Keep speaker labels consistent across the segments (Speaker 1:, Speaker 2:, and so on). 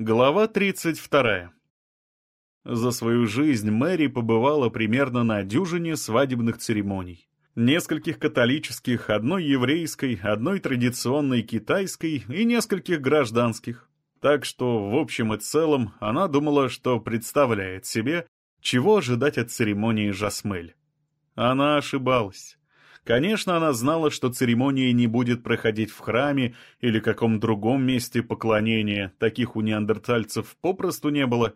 Speaker 1: Глава 32. За свою жизнь Мэри побывала примерно на дюжине свадебных церемоний. Нескольких католических, одной еврейской, одной традиционной китайской и нескольких гражданских. Так что, в общем и целом, она думала, что представляет себе, чего ожидать от церемонии Жасмель. Она ошибалась. Конечно, она знала, что церемония не будет проходить в храме или каком другом месте поклонения, таких у неандертальцев попросту не было,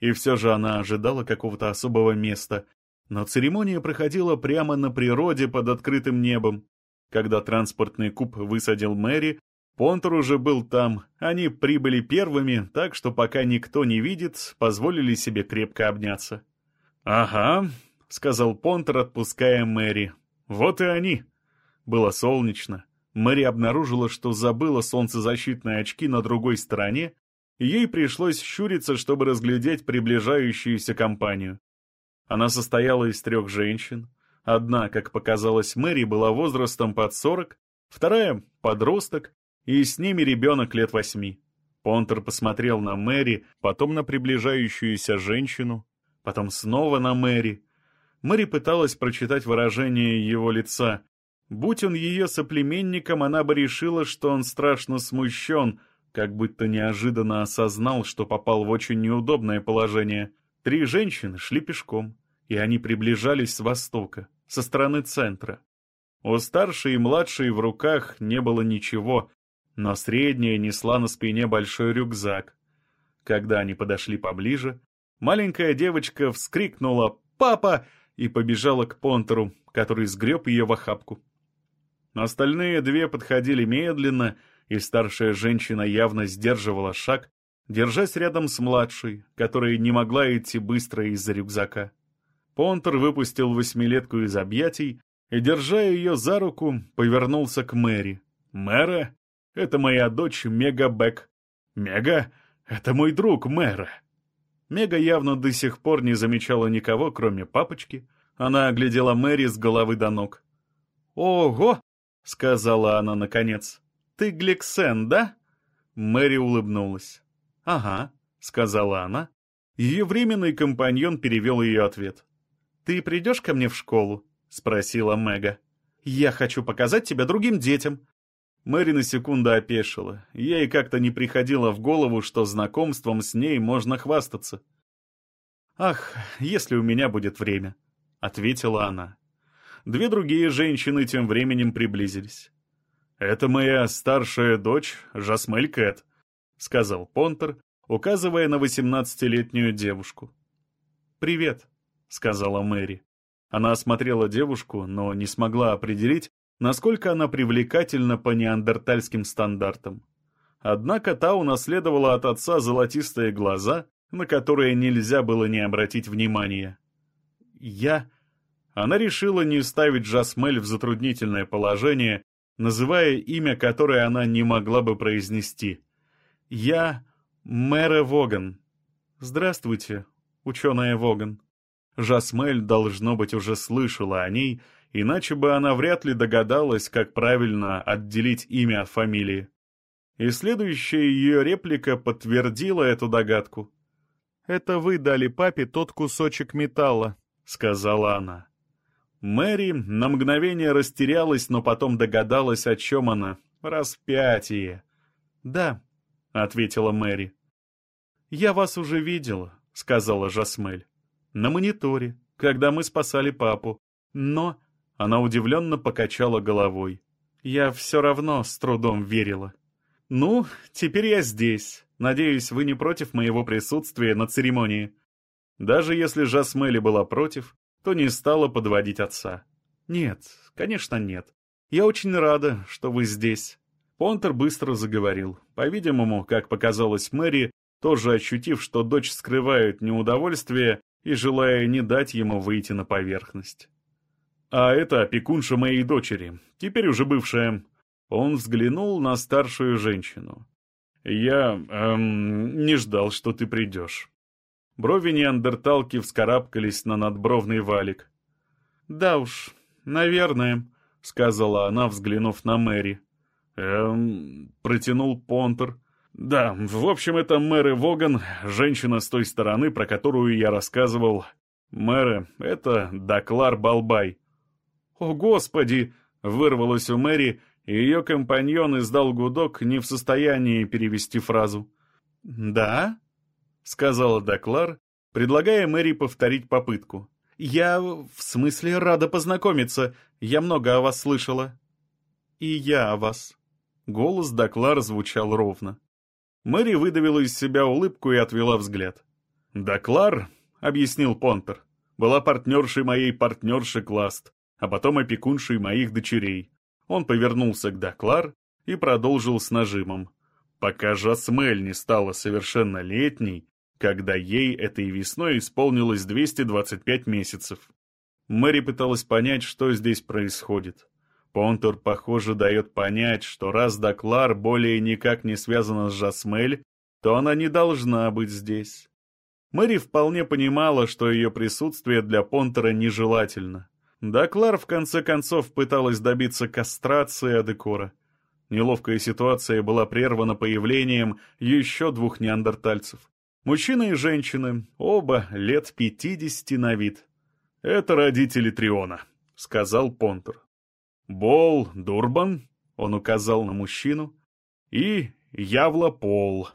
Speaker 1: и все же она ожидала какого-то особого места. Но церемония проходила прямо на природе под открытым небом. Когда транспортный куб высадил Мэри, Понтер уже был там, они прибыли первыми, так что пока никто не видит, позволили себе крепко обняться. «Ага», — сказал Понтер, отпуская Мэри, вот и они. Было солнечно. Мэри обнаружила, что забыла солнцезащитные очки на другой стороне, и ей пришлось щуриться, чтобы разглядеть приближающуюся компанию. Она состояла из трех женщин. Одна, как показалось Мэри, была возрастом под сорок, вторая — подросток, и с ними ребенок лет восьми. Понтер посмотрел на Мэри, потом на приближающуюся женщину, потом снова на Мэри, Мэри пыталась прочитать выражение его лица. Будь он ее соплеменником, она бы решила, что он страшно смущен, как будто неожиданно осознал, что попал в очень неудобное положение. Три женщины шли пешком, и они приближались с востока, со стороны центра. У старшей и младшей в руках не было ничего, но средняя несла на спине большой рюкзак. Когда они подошли поближе, маленькая девочка вскрикнула «Папа!» И побежала к Понтеру, который сгреб ее в охапку. Остальные две подходили медленно, и старшая женщина явно сдерживала шаг, держась рядом с младшей, которая не могла идти быстро из-за рюкзака. Понтер выпустил восьмилетку из объятий и, держа ее за руку, повернулся к Мэри. «Мэра, это моя дочь Мега Бек. Мега, это мой друг Мэра». Мега явно до сих пор не замечала никого, кроме папочки. Она оглядела Мэри с головы до ног. «Ого!» — сказала она наконец. «Ты Гликсен, да?» Мэри улыбнулась. «Ага», — сказала она. Ее временный компаньон перевел ее ответ. «Ты придешь ко мне в школу?» — спросила Мега. «Я хочу показать тебя другим детям», Мэри на секунду опешила. Ей как-то не приходило в голову, что знакомством с ней можно хвастаться. «Ах, если у меня будет время», — ответила она. Две другие женщины тем временем приблизились. «Это моя старшая дочь, Жасмель Кэт», — сказал Понтер, указывая на восемнадцатилетнюю девушку. «Привет», — сказала Мэри. Она осмотрела девушку, но не смогла определить, насколько она привлекательна по неандертальским стандартам. Однако та унаследовала от отца золотистые глаза, на которые нельзя было не обратить внимания. «Я...» Она решила не ставить Жасмель в затруднительное положение, называя имя, которое она не могла бы произнести. «Я Мэра Воган». «Здравствуйте, ученая Воган». Жасмель, должно быть, уже слышала о ней, иначе бы она вряд ли догадалась, как правильно отделить имя от фамилии. И следующая ее реплика подтвердила эту догадку. «Это вы дали папе тот кусочек металла», — сказала она. Мэри на мгновение растерялась, но потом догадалась, о чем она. «Распятие». «Да», — ответила Мэри. «Я вас уже видела», — сказала Жасмель. «На мониторе, когда мы спасали папу. Но она удивленно покачала головой. Я все равно с трудом верила. «Ну, теперь я здесь. Надеюсь, вы не против моего присутствия на церемонии». Даже если Жасмели была против, то не стала подводить отца. «Нет, конечно, нет. Я очень рада, что вы здесь». Понтер быстро заговорил. По-видимому, как показалось Мэри, тоже ощутив, что дочь скрывает неудовольствие и желая не дать ему выйти на поверхность. А это опекунша моей дочери, теперь уже бывшая. Он взглянул на старшую женщину. Я, эм, не ждал, что ты придешь. Брови неандерталки вскарабкались на надбровный валик. «Да уж, наверное», — сказала она, взглянув на Мэри. «Эм...» — протянул Понтер. Да, в общем, это Мэри Воган, женщина с той стороны, про которую я рассказывал. Мэри — это Даклар Балбай. «О, Господи!» — вырвалось у Мэри, и ее компаньон издал гудок, не в состоянии перевести фразу. «Да?» — сказала Даклар, предлагая Мэри повторить попытку. «Я, в смысле, рада познакомиться. Я много о вас слышала». «И я о вас». Голос Даклар звучал ровно. Мэри выдавила из себя улыбку и отвела взгляд. «Даклар», — объяснил Понтер, — «была партнершей моей партнерши Класт, а потом опекуншей моих дочерей. Он повернулся к Даклар и продолжил с нажимом. Пока Жасмель не стала совершеннолетней, когда ей этой весной исполнилось 225 месяцев. Мэри пыталась понять, что здесь происходит. Понтур, похоже, дает понять, что раз Даклар более никак не связана с Жасмель, то она не должна быть здесь. Мэри вполне понимала, что ее присутствие для Понтера нежелательно. Даклар в конце концов пыталась добиться кастрации Адекора. Неловкая ситуация была прервана появлением еще двух неандертальцев. Мужчина и женщина, оба лет пятидесяти на вид. «Это родители Триона», — сказал Понтер. «Бол Дурбан», — он указал на мужчину, — «и Явла Пол.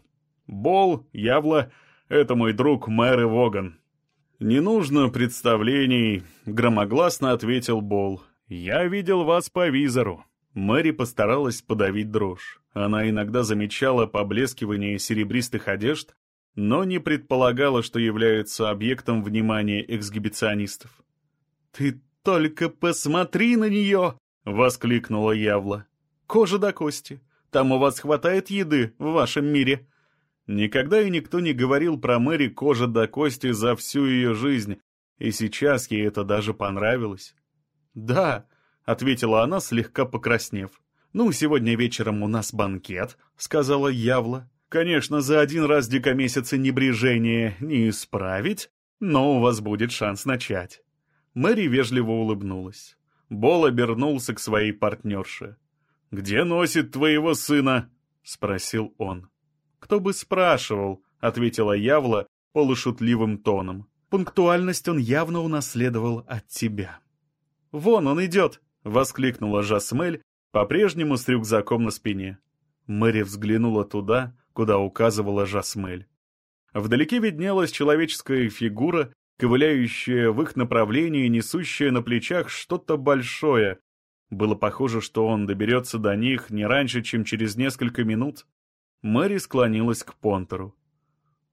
Speaker 1: Бол, Явла — это мой друг Мэри Воган». «Не нужно представлений», — громогласно ответил Бол. «Я видел вас по визору». Мэри постаралась подавить дрожь. Она иногда замечала поблескивание серебристых одежд, но не предполагала, что является объектом внимания эксгибиционистов. «Ты только посмотри на нее!» — воскликнула Явла. «Кожа до кости. Там у вас хватает еды в вашем мире». Никогда и никто не говорил про Мэри кожа до кости за всю ее жизнь, и сейчас ей это даже понравилось. «Да», — ответила она, слегка покраснев. «Ну, сегодня вечером у нас банкет», — сказала Явла. «Конечно, за один раз дикомесяца небрежение не исправить, но у вас будет шанс начать». Мэри вежливо улыбнулась. Бол обернулся к своей партнерше. «Где носит твоего сына?» — спросил он. «Кто бы спрашивал?» — ответила Явла полушутливым тоном. «Пунктуальность он явно унаследовал от тебя». «Вон он идет!» — воскликнула Жасмель, по-прежнему с рюкзаком на спине. Мэри взглянула туда, куда указывала Жасмель. Вдалеке виднелась человеческая фигура, ковыляющая в их направлении, несущая на плечах что-то большое. Было похоже, что он доберется до них не раньше, чем через несколько минут. Мэри склонилась к Понтеру.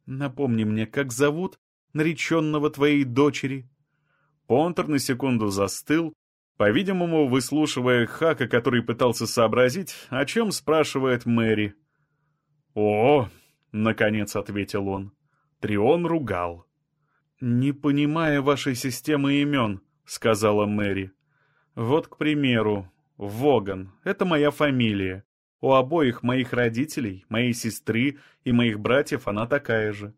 Speaker 1: «Напомни мне, как зовут нареченного твоей дочери?» Понтер на секунду застыл, по-видимому, выслушивая Хака, который пытался сообразить, о чем спрашивает Мэри. «О!» — наконец ответил он. Трион ругал. «Не понимая вашей системы имен», — сказала Мэри. «Вот, к примеру, Воган — это моя фамилия. У обоих моих родителей, моей сестры и моих братьев она такая же.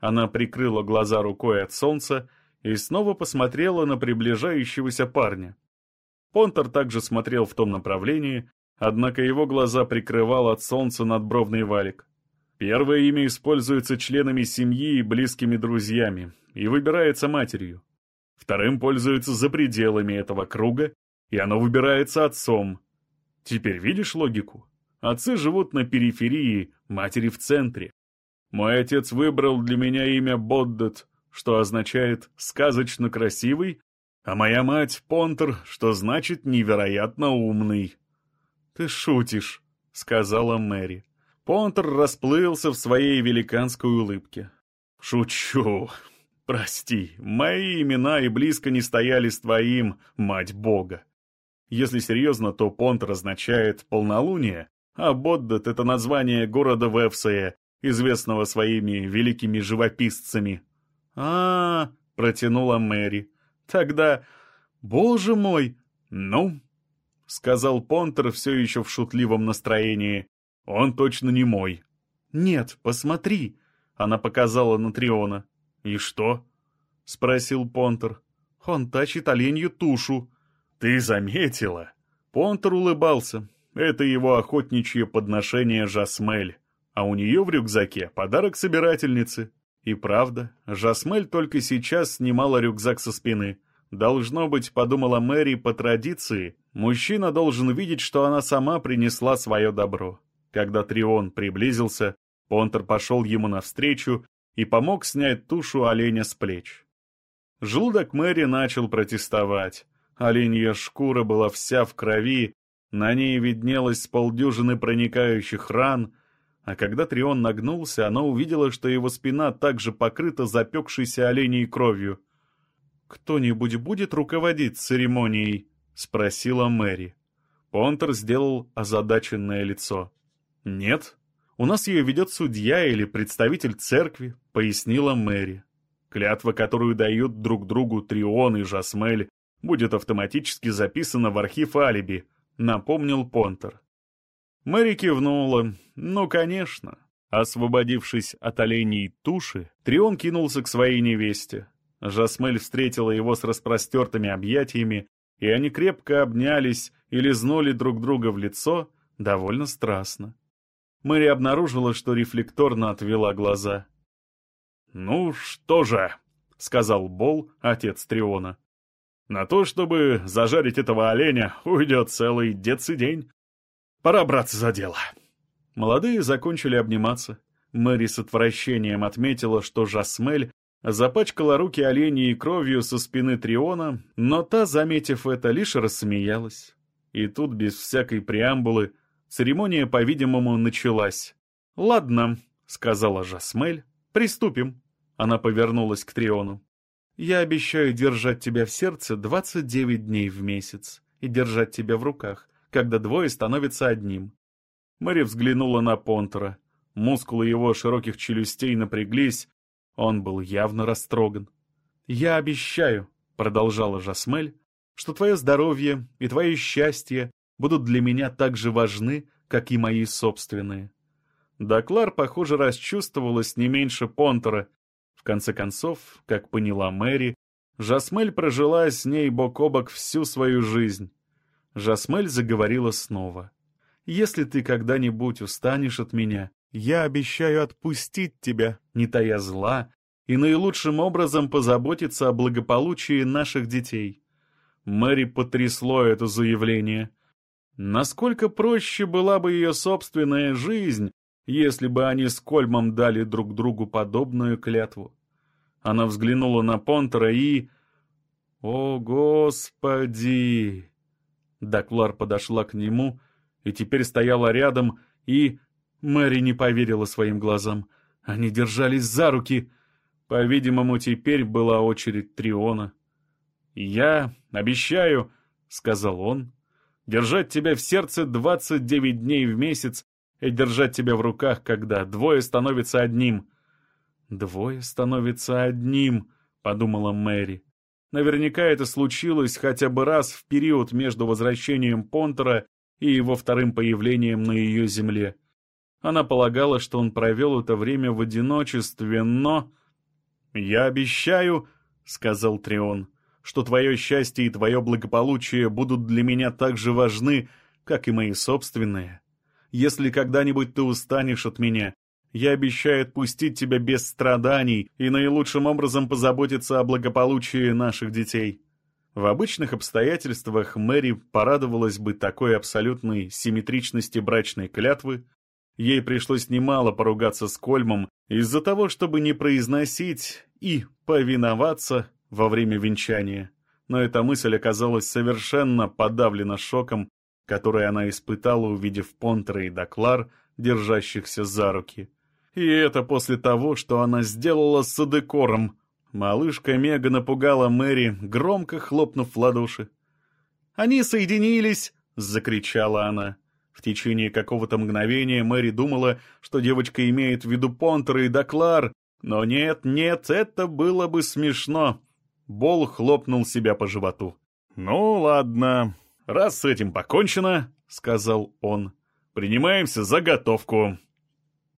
Speaker 1: Она прикрыла глаза рукой от солнца и снова посмотрела на приближающегося парня. Понтер также смотрел в том направлении, однако его глаза прикрывал от солнца надбровный валик. Первое имя используется членами семьи и близкими друзьями и выбирается матерью. Вторым пользуется за пределами этого круга, и оно выбирается отцом. Теперь видишь логику? Отцы живут на периферии, матери в центре. Мой отец выбрал для меня имя Боддет, что означает «сказочно красивый», а моя мать — Понтер, что значит «невероятно умный». «Ты шутишь», — сказала Мэри. Понтер расплылся в своей великанской улыбке. «Шучу. Прости, мои имена и близко не стояли с твоим, мать Бога. Если серьезно, то Понтер означает «полнолуние», а Боддет — это название города в Эвсее, известного своими великими живописцами. -а протянула Мэри. «Тогда... Боже мой! Ну?» — сказал Понтер все еще в шутливом настроении. «Он точно не мой». «Нет, посмотри!» — она показала на Триона. «И что?» — спросил Понтер. «Он тащит оленью тушу». «Ты заметила?» Понтер улыбался. Это его охотничье подношение Жасмель. а у нее в рюкзаке подарок собирательницы. И правда, Жасмель только сейчас снимала рюкзак со спины. Должно быть, подумала Мэри, по традиции, мужчина должен видеть, что она сама принесла свое добро. Когда Трион приблизился, Понтер пошел ему навстречу и помог снять тушу оленя с плеч. Желудок Мэри начал протестовать. Оленья шкура была вся в крови, на ней виднелось полдюжины проникающих ран, а когда Трион нагнулся, она увидела, что его спина также покрыта запекшейся оленей кровью. «Кто-нибудь будет руководить церемонией?» — спросила Мэри. Понтер сделал озадаченное лицо. «Нет, у нас ее ведет судья или представитель церкви», — пояснила Мэри. Клятва, которую дают друг другу Трион и Жасмель, будет автоматически записана в архив алиби, напомнил Понтер. Мэри кивнула. Ну, конечно. Освободившись от оленей туши, Трион кинулся к своей невесте. Жасмель встретила его с распростертыми объятиями, и они крепко обнялись и лизнули друг друга в лицо довольно страстно. Мэри обнаружила, что рефлекторно отвела глаза. «Ну что же», — сказал Бол, отец Триона. «На то, чтобы зажарить этого оленя, уйдет целый день. Пора браться за дело». Молодые закончили обниматься. Мэри с отвращением отметила, что Жасмель запачкала руки оленей кровью со спины Триона, но та, заметив это, лишь рассмеялась. И тут, без всякой преамбулы, церемония, по-видимому, началась. «Ладно», — сказала Жасмель, Приступим. Она повернулась к Триону. Я обещаю держать тебя в сердце 29 дней в месяц и держать тебя в руках, когда двое становятся одним. Мэри взглянула на Понтера. Мускулы его широких челюстей напряглись. Он был явно растроган. «Я обещаю», — продолжала Жасмель, «что твое здоровье и твое счастье будут для меня так же важны, как и мои собственные. Доклар, похоже, расчувствовалась не меньше Понтера. В конце концов, как поняла Мэри, Жасмель прожила с ней бок о бок всю свою жизнь. Жасмель заговорила снова. «Если ты когда-нибудь устанешь от меня, я обещаю отпустить тебя, не тая зла, и наилучшим образом позаботиться о благополучии наших детей». Мэри потрясло это заявление. Насколько проще была бы ее собственная жизнь, если бы они с Кольмом дали друг другу подобную клятву. Она взглянула на Понтера и... «О, Господи!» Даклар подошла к нему и теперь стояла рядом, и... Мэри не поверила своим глазам. Они держались за руки. По-видимому, теперь была очередь Триона. «Я обещаю», — сказал он, — «держать тебя в сердце двадцать девять дней в месяц и держать тебя в руках, когда двое становятся одним. «Двое становятся одним», — подумала Мэри. Наверняка это случилось хотя бы раз в период между возвращением Понтера и его вторым появлением на ее земле. Она полагала, что он провел это время в одиночестве, но... «Я обещаю», — сказал Трион, — «что твое счастье и твое благополучие будут для меня так же важны, как и мои собственные. Если когда-нибудь ты устанешь от меня, я обещаю отпустить тебя без страданий и наилучшим образом позаботиться о благополучии наших детей». В обычных обстоятельствах Мэри порадовалась бы такой абсолютной симметричности брачной клятвы. Ей пришлось немало поругаться с Кольмом из-за того, чтобы не произносить и повиноваться во время венчания. Но эта мысль оказалась совершенно подавлена шоком который она испытала, увидев Понтера и Доклар, держащихся за руки. И это после того, что она сделала с Адекором. Малышка Мега напугала Мэри, громко хлопнув в ладоши. «Они соединились!» — закричала она. В течение какого-то мгновения Мэри думала, что девочка имеет в виду Понтера и Доклар, но нет, нет, это было бы смешно. Бол хлопнул себя по животу. «Ну, ладно, «Раз с этим покончено, — сказал он, — принимаемся за готовку.